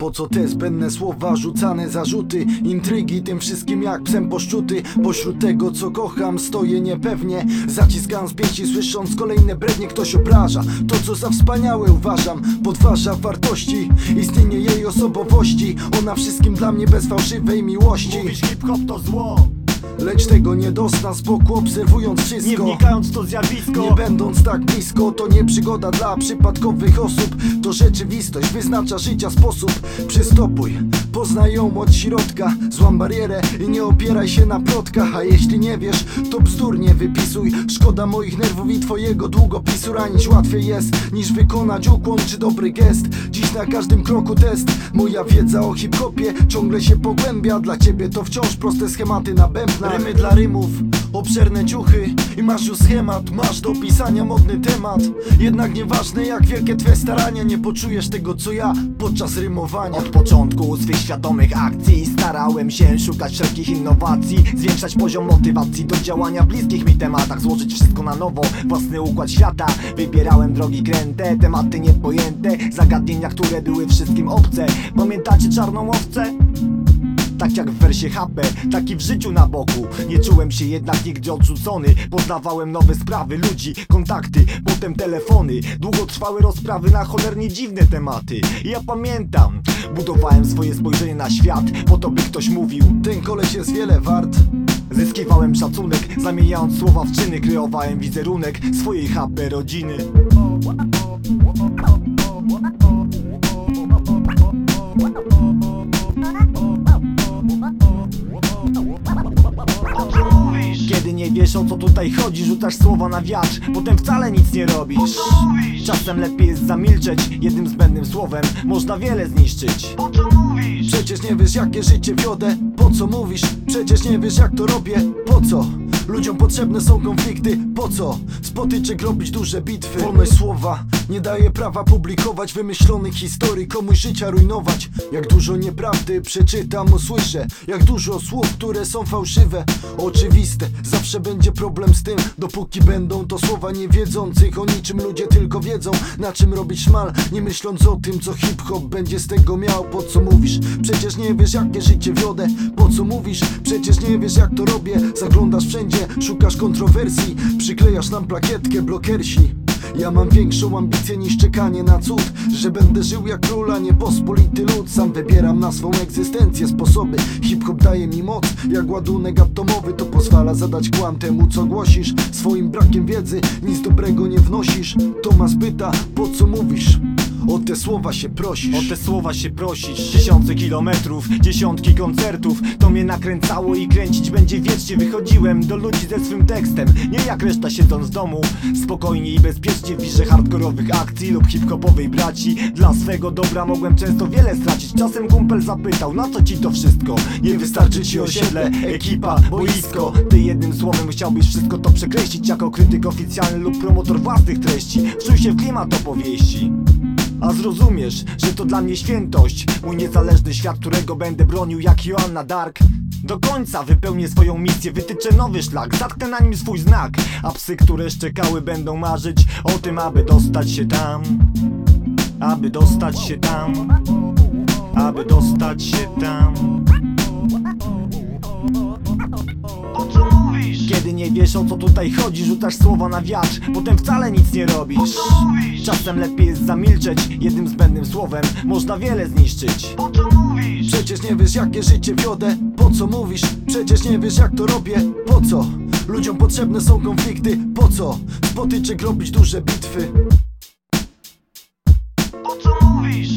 Po co te zbędne słowa, rzucane zarzuty Intrygi tym wszystkim jak psem poszczuty? Pośród tego co kocham stoję niepewnie. Zaciskam z pięści słysząc kolejne brednie Ktoś obraża. To co za wspaniałe uważam Podważa wartości. Istnienie jej osobowości Ona wszystkim dla mnie bez fałszywej miłości. Mówisz hip-hop to zło Lecz tego nie dosna z boku obserwując Nie wszystko wnikając w to zjawisko. Nie będąc tak blisko, to nie przygoda dla przypadkowych osób. To rzeczywistość wyznacza życia sposób. Przystopuj, poznaj ją od środka. Złam barierę i nie opieraj się na plotkach. A jeśli nie wiesz, to bzdur nie wypisuj. Szkoda moich nerwów i twojego długopisu. Ranić łatwiej jest niż wykonać ukłon czy dobry gest. Dziś na każdym kroku test. Moja wiedza o hip-hopie ciągle się pogłębia. Dla ciebie to wciąż proste schematy na bębnach Rymy dla rymów, obszerne ciuchy. I masz już schemat, masz do pisania modny temat. Jednak nieważne jak wielkie twe starania Nie poczujesz tego co ja podczas rymowania. Od początku swych świadomych akcji Starałem się szukać wszelkich innowacji Zwiększać poziom motywacji do działania w bliskich mi tematach Złożyć wszystko na nowo, własny układ świata. Wybierałem drogi kręte, tematy niepojęte Zagadnienia, które były wszystkim obce. Pamiętacie czarną owcę? Tak jak w wersie HP, tak i w życiu na boku. Nie czułem się jednak nigdy odrzucony. Poznawałem nowe sprawy, ludzi, kontakty Potem telefony, długotrwałe rozprawy Na cholernie dziwne tematy. Ja pamiętam, budowałem swoje spojrzenie na świat. Po to by ktoś mówił Ten koleś jest wiele wart. Zyskiwałem szacunek, zamieniając słowa w czyny Kreowałem wizerunek swojej HP rodziny nie wiesz o co tutaj chodzi, rzucasz słowa na wiatr Potem wcale nic nie robisz. Czasem lepiej jest zamilczeć Jednym zbędnym słowem można wiele zniszczyć. Przecież nie wiesz jakie życie wiodę. Po co mówisz? Przecież nie wiesz jak to robię. Po co? Ludziom potrzebne są konflikty. Po co? Spotyczek robić duże bitwy? Wolność słowa nie daje prawa publikować Wymyślonych historii komuś życia rujnować. Jak dużo nieprawdy przeczytam, usłyszę Jak dużo słów, które są fałszywe Oczywiste, zawsze będzie problem z tym Dopóki będą to słowa niewiedzących O niczym ludzie tylko wiedzą Na czym robić szmal Nie myśląc o tym co hip-hop będzie z tego miał. Po co mówisz? Przecież nie wiesz jakie życie wiodę. Po co mówisz? Przecież nie wiesz jak to robię. Zaglądasz wszędzie, szukasz kontrowersji. Przyklejasz nam plakietkę blokersi ja mam większą ambicję niż czekanie na cud Że będę żył jak król, a nie pospolity lud. Sam wybieram na swą egzystencję sposoby. Hip-hop daje mi moc, jak ładunek atomowy To pozwala zadać kłam temu co głosisz. Swoim brakiem wiedzy nic dobrego nie wnosisz. Tomas pyta, po co mówisz? O te słowa się prosisz. O te słowa się prosić Tysiące kilometrów, dziesiątki koncertów. To mnie nakręcało i kręcić będzie wiecznie. Wychodziłem do ludzi ze swym tekstem. Nie jak reszta siedząc w domu. Spokojnie i bezpiecznie w wirze hardkorowych akcji Lub hip-hopowej braci. Dla swego dobra mogłem często wiele stracić. Czasem kumpel zapytał, na co ci to wszystko? Nie wystarczy ci osiedle, ekipa, boisko. Ty jednym słowem chciałbyś wszystko to przekreślić Jako krytyk oficjalny lub promotor własnych treści. Wczuj się w klimat opowieści a zrozumiesz, że to dla mnie świętość. Mój niezależny świat, którego będę bronił jak Joanna Dark. Do końca wypełnię swoją misję, wytyczę nowy szlak. Zatknę na nim swój znak. A psy, które szczekały będą marzyć O tym, aby dostać się tam. Aby dostać się tam. Aby dostać się tam Kiedy nie wiesz o co tutaj chodzi, rzucasz słowa na wiatr Potem wcale nic nie robisz. Czasem lepiej jest zamilczeć Jednym zbędnym słowem można wiele zniszczyć. Przecież nie wiesz jakie życie wiodę. Po co mówisz? Przecież nie wiesz jak to robię. Po co? Ludziom potrzebne są konflikty. Po co? Spotyczek robić duże bitwy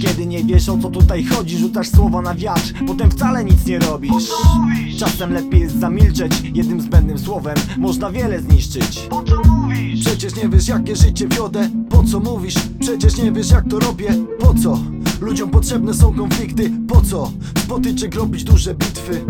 Kiedy nie wiesz o co tutaj chodzi, rzucasz słowa na wiatr Potem wcale nic nie robisz. Czasem lepiej jest zamilczeć Jednym zbędnym słowem można wiele zniszczyć. Przecież nie wiesz jakie życie wiodę. Po co mówisz? Przecież nie wiesz jak to robię. Po co? Ludziom potrzebne są konflikty. Po co? Spotyczek robić duże bitwy